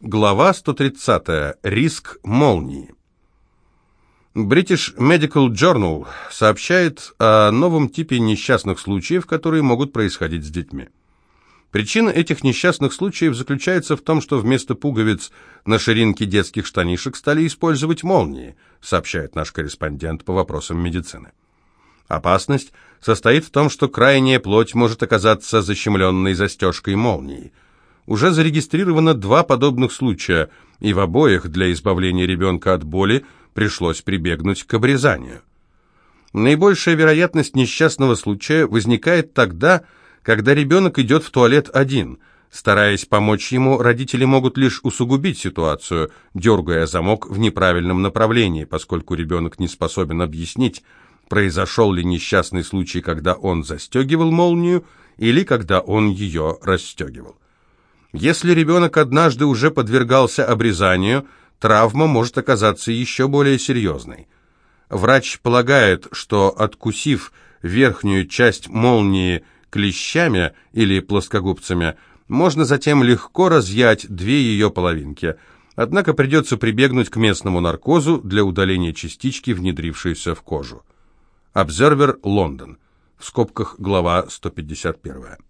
Глава 130. Риск молнии. British Medical Journal сообщает о новом типе несчастных случаев, которые могут происходить с детьми. Причина этих несчастных случаев заключается в том, что вместо пуговиц на ширинке детских штанишек стали использовать молнии, сообщает наш корреспондент по вопросам медицины. Опасность состоит в том, что крайняя плоть может оказаться защемленной застежкой молнии. Уже зарегистрировано два подобных случая, и в обоих для избавления ребенка от боли пришлось прибегнуть к обрезанию. Наибольшая вероятность несчастного случая возникает тогда, когда ребенок идет в туалет один. Стараясь помочь ему, родители могут лишь усугубить ситуацию, дергая замок в неправильном направлении, поскольку ребенок не способен объяснить, произошел ли несчастный случай, когда он застегивал молнию или когда он ее расстегивал. Если ребенок однажды уже подвергался обрезанию, травма может оказаться еще более серьезной. Врач полагает, что откусив верхнюю часть молнии клещами или плоскогубцами, можно затем легко разъять две ее половинки, однако придется прибегнуть к местному наркозу для удаления частички, внедрившейся в кожу. Обзервер Лондон. В скобках глава 151.